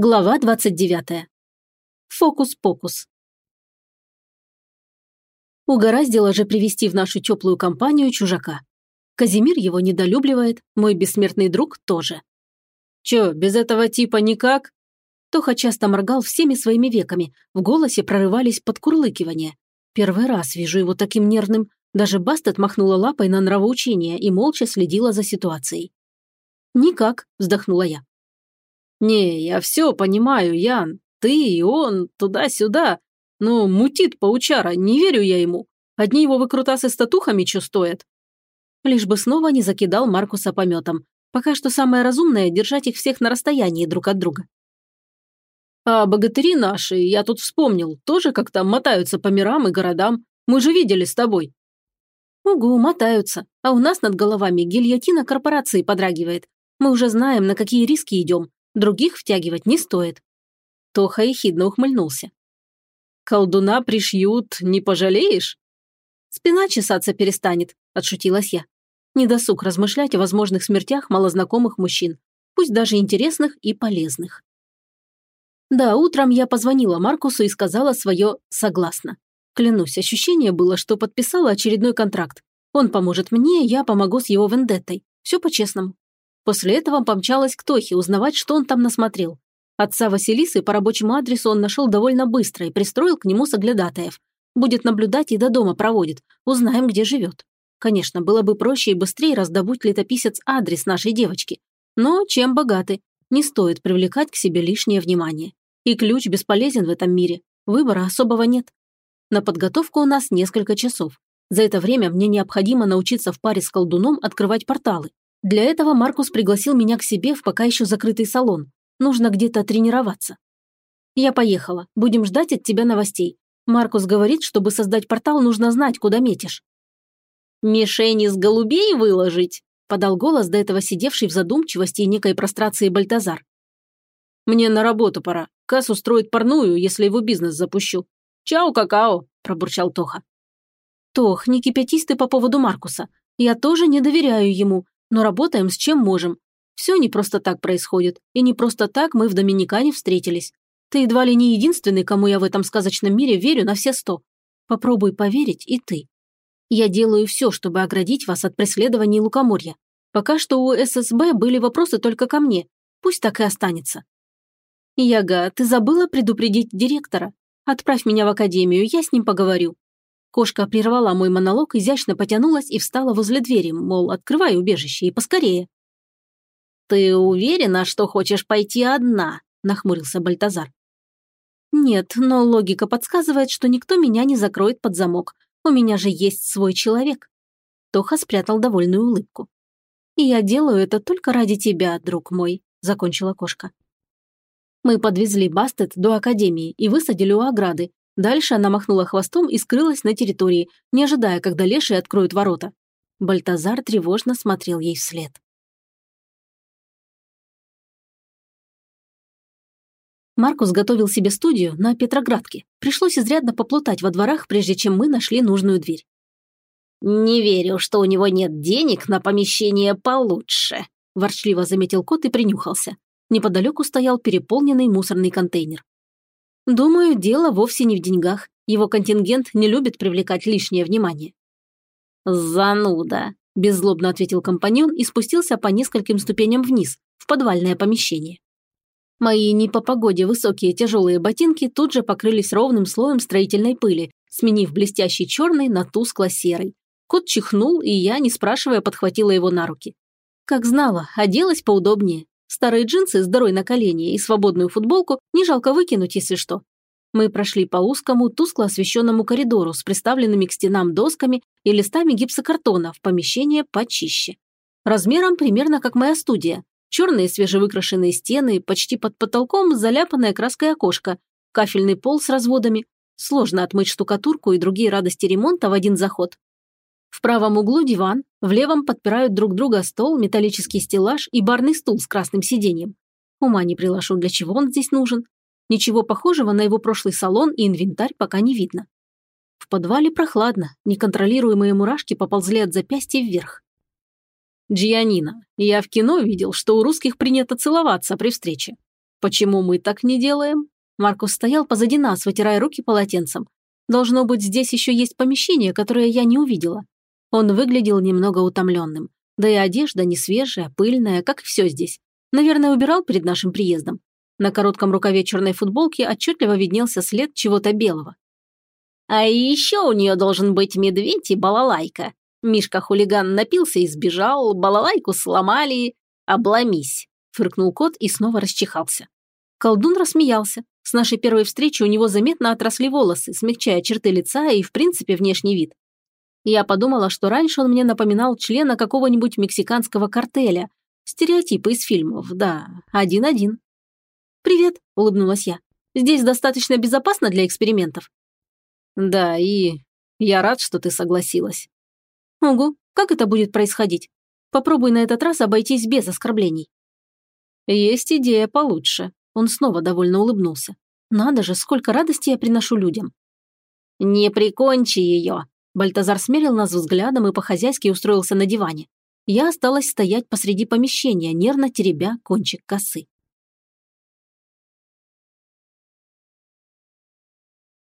Глава 29. Фокус-покус. Угораздило же привести в нашу теплую компанию чужака. Казимир его недолюбливает, мой бессмертный друг тоже. «Чё, без этого типа никак?» Тоха часто моргал всеми своими веками, в голосе прорывались подкурлыкивания. Первый раз вижу его таким нервным, даже Бастет махнула лапой на нравоучение и молча следила за ситуацией. «Никак», – вздохнула я. «Не, я все понимаю, Ян. Ты и он, туда-сюда. Но мутит паучара, не верю я ему. Одни его выкрутасы с татухами что стоят?» Лишь бы снова не закидал Маркуса пометом. Пока что самое разумное – держать их всех на расстоянии друг от друга. «А богатыри наши, я тут вспомнил, тоже как-то мотаются по мирам и городам. Мы же видели с тобой». «Угу, мотаются. А у нас над головами гильотина корпорации подрагивает. Мы уже знаем, на какие риски идем. Других втягивать не стоит. Тоха ехидно ухмыльнулся. «Колдуна пришьют, не пожалеешь?» «Спина чесаться перестанет», – отшутилась я. Недосуг размышлять о возможных смертях малознакомых мужчин, пусть даже интересных и полезных. Да, утром я позвонила Маркусу и сказала свое «согласно». Клянусь, ощущение было, что подписала очередной контракт. Он поможет мне, я помогу с его вендеттой. Все по-честному. После этого помчалась к Тохе узнавать, что он там насмотрел. Отца Василисы по рабочему адресу он нашел довольно быстро и пристроил к нему соглядатаев. Будет наблюдать и до дома проводит. Узнаем, где живет. Конечно, было бы проще и быстрее раздобыть летописец адрес нашей девочки. Но чем богаты, не стоит привлекать к себе лишнее внимание. И ключ бесполезен в этом мире. Выбора особого нет. На подготовку у нас несколько часов. За это время мне необходимо научиться в паре с колдуном открывать порталы. Для этого Маркус пригласил меня к себе в пока еще закрытый салон. Нужно где-то тренироваться. Я поехала. Будем ждать от тебя новостей. Маркус говорит, чтобы создать портал, нужно знать, куда метишь. «Мишень из голубей выложить?» – подал голос до этого сидевший в задумчивости и некой прострации Бальтазар. «Мне на работу пора. Касс устроит парную, если его бизнес запущу. Чао, какао!» – пробурчал Тоха. «Тох, не кипятись по поводу Маркуса. Я тоже не доверяю ему но работаем с чем можем. Все не просто так происходит, и не просто так мы в Доминикане встретились. Ты едва ли не единственный, кому я в этом сказочном мире верю на все сто. Попробуй поверить и ты. Я делаю все, чтобы оградить вас от преследований лукоморья. Пока что у ССБ были вопросы только ко мне. Пусть так и останется. Яга, ты забыла предупредить директора? Отправь меня в академию, я с ним поговорю. Кошка прервала мой монолог, изящно потянулась и встала возле двери, мол, открывай убежище и поскорее. «Ты уверена, что хочешь пойти одна?» – нахмурился Бальтазар. «Нет, но логика подсказывает, что никто меня не закроет под замок. У меня же есть свой человек». Тоха спрятал довольную улыбку. «И я делаю это только ради тебя, друг мой», – закончила кошка. Мы подвезли Бастет до академии и высадили у ограды, Дальше она махнула хвостом и скрылась на территории, не ожидая, когда лешие откроют ворота. Бальтазар тревожно смотрел ей вслед. Маркус готовил себе студию на Петроградке. Пришлось изрядно поплутать во дворах, прежде чем мы нашли нужную дверь. «Не верю, что у него нет денег на помещение получше», – ворчливо заметил кот и принюхался. Неподалеку стоял переполненный мусорный контейнер. Думаю, дело вовсе не в деньгах. Его контингент не любит привлекать лишнее внимание. «Зануда», – беззлобно ответил компаньон и спустился по нескольким ступеням вниз, в подвальное помещение. Мои не по погоде высокие тяжелые ботинки тут же покрылись ровным слоем строительной пыли, сменив блестящий черный на тускло-серый. Кот чихнул, и я, не спрашивая, подхватила его на руки. Как знала, оделась поудобнее. Старые джинсы с дырой на колене и свободную футболку не жалко выкинуть, если что. Мы прошли по узкому, тускло освещенному коридору с приставленными к стенам досками и листами гипсокартона в помещение почище. Размером примерно как моя студия. Черные свежевыкрашенные стены, почти под потолком заляпанное краской окошко, кафельный пол с разводами. Сложно отмыть штукатурку и другие радости ремонта в один заход. В правом углу диван, в левом подпирают друг друга стол, металлический стеллаж и барный стул с красным сиденьем. Ума не приложу, для чего он здесь нужен. Ничего похожего на его прошлый салон и инвентарь пока не видно. В подвале прохладно, неконтролируемые мурашки поползли от запястья вверх. «Джианина, я в кино видел, что у русских принято целоваться при встрече. Почему мы так не делаем? Маркус стоял позади нас, вытирая руки полотенцем. Должно быть, здесь еще есть помещение, которое я не увидела. Он выглядел немного утомленным. Да и одежда не свежая, пыльная, как и все здесь. Наверное, убирал перед нашим приездом. На коротком рукаве черной футболки отчетливо виднелся след чего-то белого. А еще у нее должен быть медведь и балалайка. Мишка-хулиган напился и сбежал, балалайку сломали. Обломись, фыркнул кот и снова расчихался. Колдун рассмеялся. С нашей первой встречи у него заметно отросли волосы, смягчая черты лица и, в принципе, внешний вид. Я подумала, что раньше он мне напоминал члена какого-нибудь мексиканского картеля. Стереотипы из фильмов, да, один-один. «Привет», – улыбнулась я. «Здесь достаточно безопасно для экспериментов?» «Да, и я рад, что ты согласилась». «Угу, как это будет происходить? Попробуй на этот раз обойтись без оскорблений». «Есть идея получше», – он снова довольно улыбнулся. «Надо же, сколько радости я приношу людям». «Не прикончи ее!» Бальтазар смерил нас взглядом и по-хозяйски устроился на диване. Я осталась стоять посреди помещения, нервно теребя кончик косы.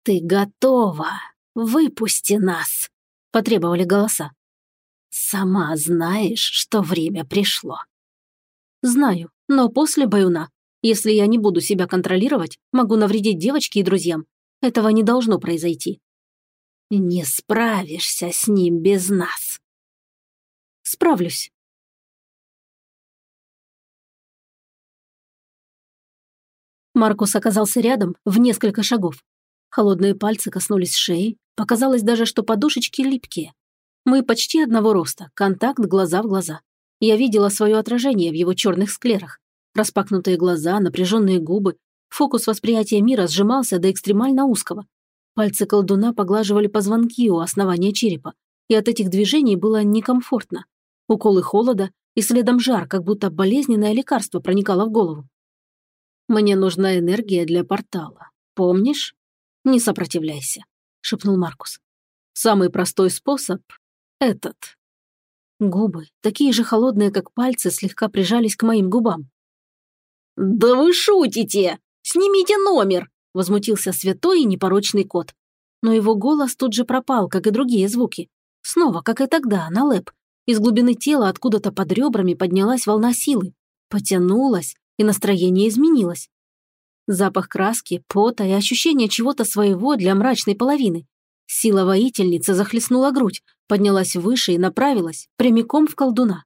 «Ты готова! Выпусти нас!» – потребовали голоса. «Сама знаешь, что время пришло». «Знаю, но после баюна. Если я не буду себя контролировать, могу навредить девочке и друзьям. Этого не должно произойти». «Не справишься с ним без нас». «Справлюсь». Маркус оказался рядом в несколько шагов. Холодные пальцы коснулись шеи, показалось даже, что подушечки липкие. Мы почти одного роста, контакт глаза в глаза. Я видела свое отражение в его черных склерах. Распахнутые глаза, напряженные губы. Фокус восприятия мира сжимался до экстремально узкого. Пальцы колдуна поглаживали позвонки у основания черепа, и от этих движений было некомфортно. Уколы холода и следом жар, как будто болезненное лекарство проникало в голову. «Мне нужна энергия для портала. Помнишь?» «Не сопротивляйся», – шепнул Маркус. «Самый простой способ – этот». Губы, такие же холодные, как пальцы, слегка прижались к моим губам. «Да вы шутите! Снимите номер!» – возмутился святой и непорочный кот. Но его голос тут же пропал, как и другие звуки. Снова, как и тогда, на лэп. Из глубины тела откуда-то под ребрами поднялась волна силы. Потянулась, и настроение изменилось. Запах краски, пота и ощущение чего-то своего для мрачной половины. Сила воительницы захлестнула грудь, поднялась выше и направилась прямиком в колдуна.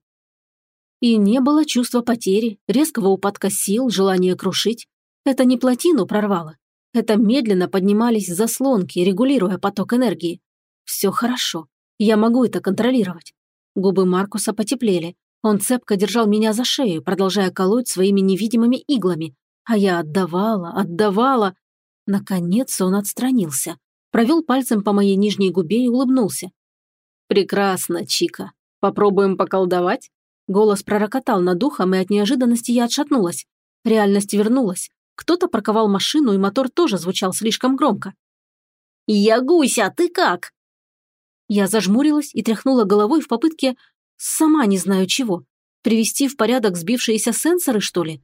И не было чувства потери, резкого упадка сил, желания крушить. Это не плотину прорвало. Это медленно поднимались заслонки, регулируя поток энергии. Все хорошо. Я могу это контролировать. Губы Маркуса потеплели. Он цепко держал меня за шею, продолжая колоть своими невидимыми иглами, а я отдавала, отдавала. Наконец он отстранился, провел пальцем по моей нижней губе и улыбнулся. «Прекрасно, Чика. Попробуем поколдовать?» Голос пророкотал над ухом, и от неожиданности я отшатнулась. Реальность вернулась. Кто-то парковал машину, и мотор тоже звучал слишком громко. «Я гуся, ты как?» Я зажмурилась и тряхнула головой в попытке, сама не знаю чего, привести в порядок сбившиеся сенсоры, что ли?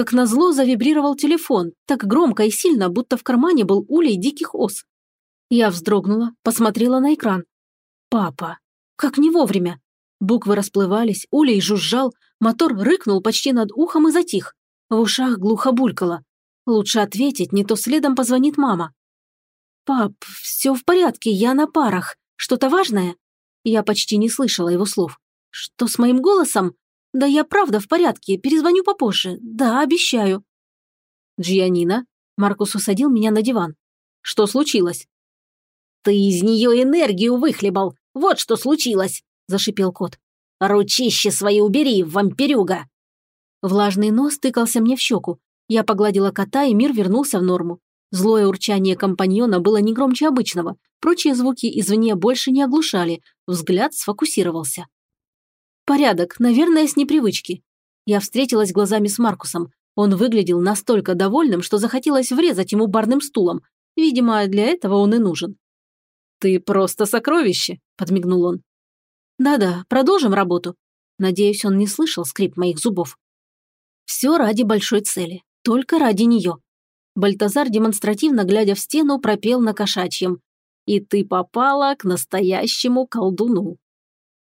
Как назло завибрировал телефон, так громко и сильно, будто в кармане был улей диких ос. Я вздрогнула, посмотрела на экран. «Папа! Как не вовремя!» Буквы расплывались, улей жужжал, мотор рыкнул почти над ухом и затих. В ушах глухо булькало. Лучше ответить, не то следом позвонит мама. «Пап, все в порядке, я на парах. Что-то важное?» Я почти не слышала его слов. «Что с моим голосом? «Да я правда в порядке, перезвоню попозже. Да, обещаю». «Джианина?» Маркус усадил меня на диван. «Что случилось?» «Ты из нее энергию выхлебал. Вот что случилось!» – зашипел кот. «Ручище свои убери, вампирюга!» Влажный нос тыкался мне в щеку. Я погладила кота, и мир вернулся в норму. Злое урчание компаньона было не громче обычного. Прочие звуки извне больше не оглушали. Взгляд сфокусировался. Порядок, наверное, с непривычки. Я встретилась глазами с Маркусом. Он выглядел настолько довольным, что захотелось врезать ему барным стулом. Видимо, для этого он и нужен. «Ты просто сокровище», – подмигнул он. «Да-да, продолжим работу». Надеюсь, он не слышал скрип моих зубов. Все ради большой цели. Только ради нее. Бальтазар, демонстративно глядя в стену, пропел на кошачьем. «И ты попала к настоящему колдуну».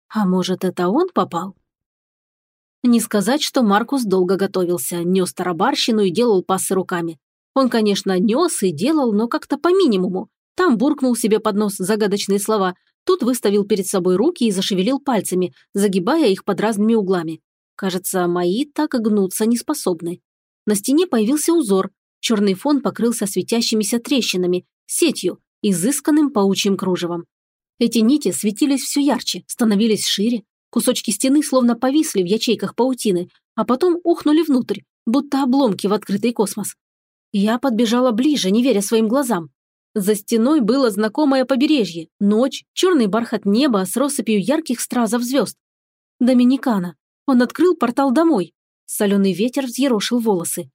А может, это он попал? Не сказать, что Маркус долго готовился, нес тарабарщину и делал пасы руками. Он, конечно, нес и делал, но как-то по минимуму. Там буркнул себе под нос загадочные слова, тут выставил перед собой руки и зашевелил пальцами, загибая их под разными углами. Кажется, мои так гнуться не способны. На стене появился узор, черный фон покрылся светящимися трещинами, сетью, изысканным паучьим кружевом. Эти нити светились все ярче, становились шире, кусочки стены словно повисли в ячейках паутины, а потом ухнули внутрь, будто обломки в открытый космос. Я подбежала ближе, не веря своим глазам. За стеной было знакомое побережье, ночь, черный бархат неба с россыпью ярких стразов звезд. Доминикана. Он открыл портал домой. Соленый ветер взъерошил волосы.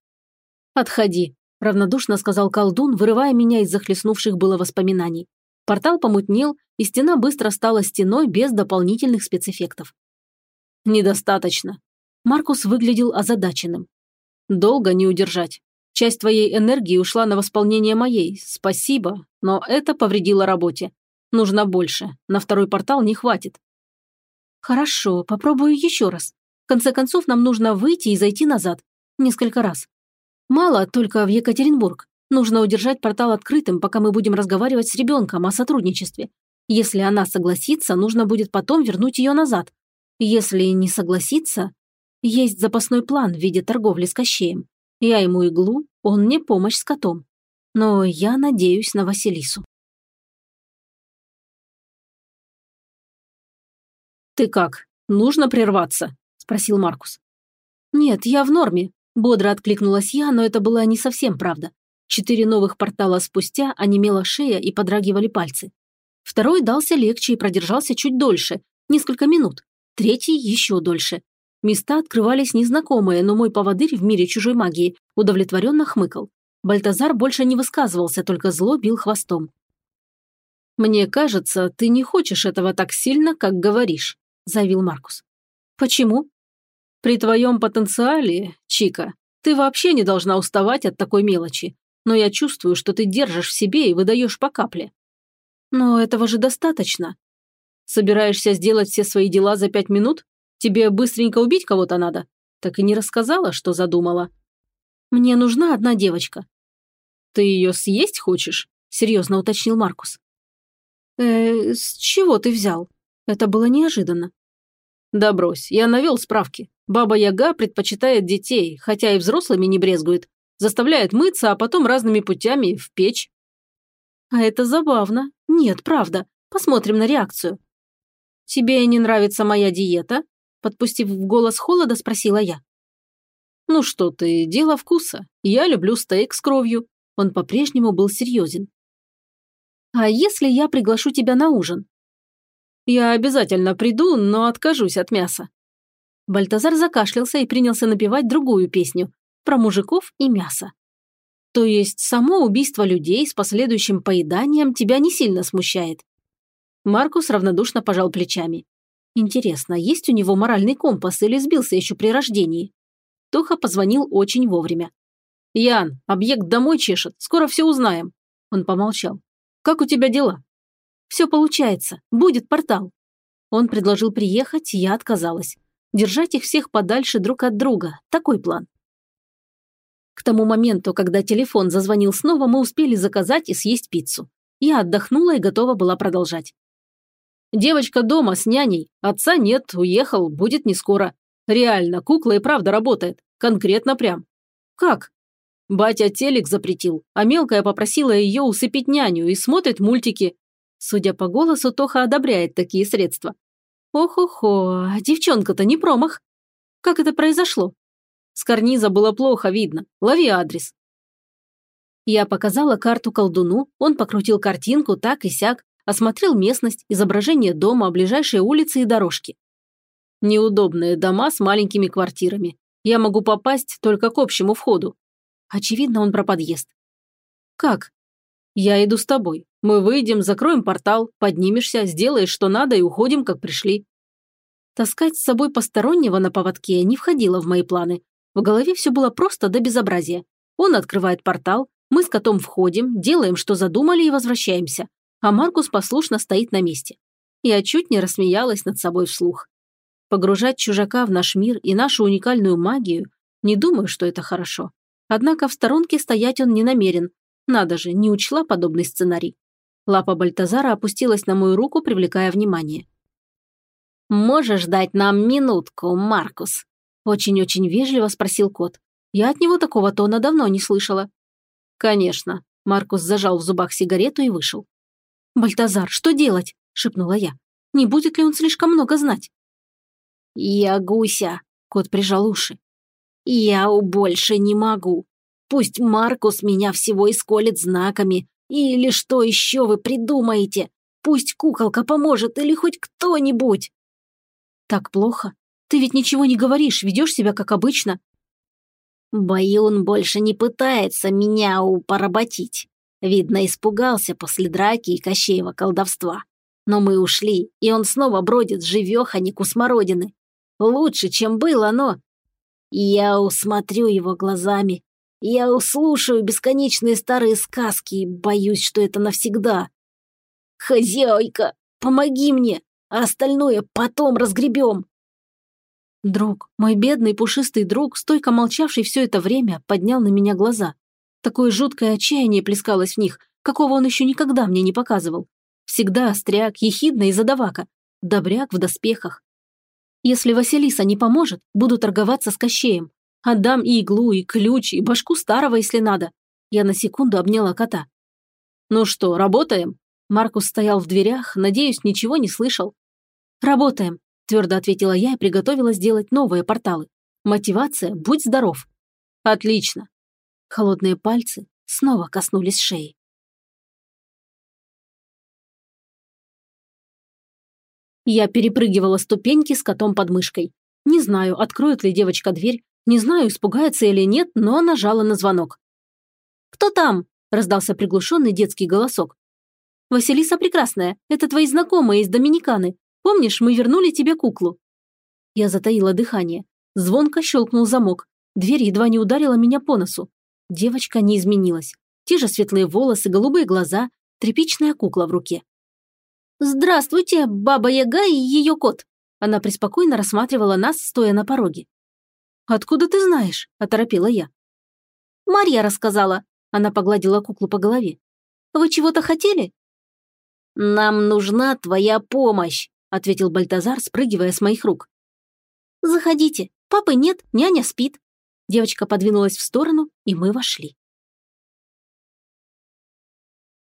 «Отходи», – равнодушно сказал колдун, вырывая меня из захлестнувших было воспоминаний. Портал помутнел, и стена быстро стала стеной без дополнительных спецэффектов. «Недостаточно». Маркус выглядел озадаченным. «Долго не удержать. Часть твоей энергии ушла на восполнение моей. Спасибо, но это повредило работе. Нужно больше. На второй портал не хватит». «Хорошо, попробую еще раз. В конце концов, нам нужно выйти и зайти назад. Несколько раз. Мало только в Екатеринбург. Нужно удержать портал открытым, пока мы будем разговаривать с ребенком о сотрудничестве. Если она согласится, нужно будет потом вернуть ее назад. Если не согласится, есть запасной план в виде торговли с Кощеем. Я ему иглу, он мне помощь с котом. Но я надеюсь на Василису. «Ты как? Нужно прерваться?» – спросил Маркус. «Нет, я в норме», – бодро откликнулась я, но это была не совсем правда. Четыре новых портала спустя онемела шея и подрагивали пальцы. Второй дался легче и продержался чуть дольше, несколько минут. Третий еще дольше. Места открывались незнакомые, но мой поводырь в мире чужой магии удовлетворенно хмыкал. Бальтазар больше не высказывался, только зло бил хвостом. «Мне кажется, ты не хочешь этого так сильно, как говоришь», – заявил Маркус. «Почему?» «При твоем потенциале, Чика, ты вообще не должна уставать от такой мелочи но я чувствую, что ты держишь в себе и выдаешь по капле». «Но этого же достаточно». «Собираешься сделать все свои дела за пять минут? Тебе быстренько убить кого-то надо? Так и не рассказала, что задумала». «Мне нужна одна девочка». «Ты ее съесть хочешь?» – серьезно уточнил Маркус. «Э, с чего ты взял? Это было неожиданно». «Да брось, я навел справки. Баба Яга предпочитает детей, хотя и взрослыми не брезгует. Заставляет мыться, а потом разными путями в печь. А это забавно. Нет, правда. Посмотрим на реакцию. Тебе не нравится моя диета? Подпустив в голос холода, спросила я. Ну что ты, дело вкуса. Я люблю стейк с кровью. Он по-прежнему был серьезен. А если я приглашу тебя на ужин? Я обязательно приду, но откажусь от мяса. Бальтазар закашлялся и принялся напевать другую песню, про мужиков и мясо. То есть само убийство людей с последующим поеданием тебя не сильно смущает? Маркус равнодушно пожал плечами. Интересно, есть у него моральный компас или сбился еще при рождении? Тоха позвонил очень вовремя. «Ян, объект домой чешет, скоро все узнаем». Он помолчал. «Как у тебя дела?» «Все получается, будет портал». Он предложил приехать, я отказалась. Держать их всех подальше друг от друга, такой план. К тому моменту, когда телефон зазвонил снова, мы успели заказать и съесть пиццу. Я отдохнула и готова была продолжать. Девочка дома с няней. Отца нет, уехал, будет не скоро. Реально, кукла и правда работает. Конкретно прям. Как? Батя телек запретил, а мелкая попросила ее усыпить няню и смотрит мультики. Судя по голосу, Тоха одобряет такие средства. Ох-охо, девчонка-то не промах. Как это произошло? С карниза было плохо видно. Лови адрес». Я показала карту колдуну, он покрутил картинку так и сяк, осмотрел местность, изображение дома, ближайшие улицы и дорожки. Неудобные дома с маленькими квартирами. Я могу попасть только к общему входу. Очевидно, он про подъезд. Как? Я иду с тобой. Мы выйдем, закроем портал, поднимешься, сделаешь, что надо и уходим, как пришли. Таскать с собой постороннего на поводке не входило в мои планы, в голове все было просто до безобразия. Он открывает портал, мы с котом входим, делаем, что задумали и возвращаемся. А Маркус послушно стоит на месте. Я чуть не рассмеялась над собой вслух. Погружать чужака в наш мир и нашу уникальную магию – не думаю, что это хорошо. Однако в сторонке стоять он не намерен. Надо же, не учла подобный сценарий. Лапа Бальтазара опустилась на мою руку, привлекая внимание. «Можешь дать нам минутку, Маркус?» Очень-очень вежливо спросил кот. Я от него такого тона давно не слышала. «Конечно». Маркус зажал в зубах сигарету и вышел. «Бальтазар, что делать?» – шепнула я. «Не будет ли он слишком много знать?» «Я гуся», – кот прижал уши. «Я больше не могу. Пусть Маркус меня всего исколет знаками. Или что еще вы придумаете? Пусть куколка поможет или хоть кто-нибудь». «Так плохо? Ты ведь ничего не говоришь, ведешь себя как обычно». «Баюн больше не пытается меня упоработить. Видно, испугался после драки и Кощеева колдовства. Но мы ушли, и он снова бродит живеханику смородины. Лучше, чем было, но... Я усмотрю его глазами. Я услушаю бесконечные старые сказки и боюсь, что это навсегда. Хозяйка, помоги мне, а остальное потом разгребем. Друг, мой бедный пушистый друг, стойко молчавший все это время, поднял на меня глаза. Такое жуткое отчаяние плескалось в них, какого он еще никогда мне не показывал. Всегда остряк, ехидный и задавака. Добряк в доспехах. Если Василиса не поможет, буду торговаться с Кощеем. Отдам и иглу, и ключ, и башку старого, если надо. Я на секунду обняла кота. Ну что, работаем? Маркус стоял в дверях, надеюсь, ничего не слышал. Работаем, твердо ответила я и приготовила сделать новые порталы. Мотивация, будь здоров. Отлично. Холодные пальцы снова коснулись шеи. Я перепрыгивала ступеньки с котом под мышкой. Не знаю, откроет ли девочка дверь, не знаю, испугается или нет, но нажала на звонок. «Кто там?» – раздался приглушенный детский голосок. «Василиса Прекрасная, это твои знакомые из Доминиканы. Помнишь, мы вернули тебе куклу?» Я затаила дыхание. Звонко щелкнул замок. Дверь едва не ударила меня по носу. Девочка не изменилась. Те же светлые волосы, голубые глаза, тряпичная кукла в руке. «Здравствуйте, Баба Яга и ее кот!» Она преспокойно рассматривала нас, стоя на пороге. «Откуда ты знаешь?» – оторопела я. «Марья рассказала», – она погладила куклу по голове. «Вы чего-то хотели?» «Нам нужна твоя помощь», – ответил Бальтазар, спрыгивая с моих рук. «Заходите. Папы нет, няня спит». Девочка подвинулась в сторону, и мы вошли.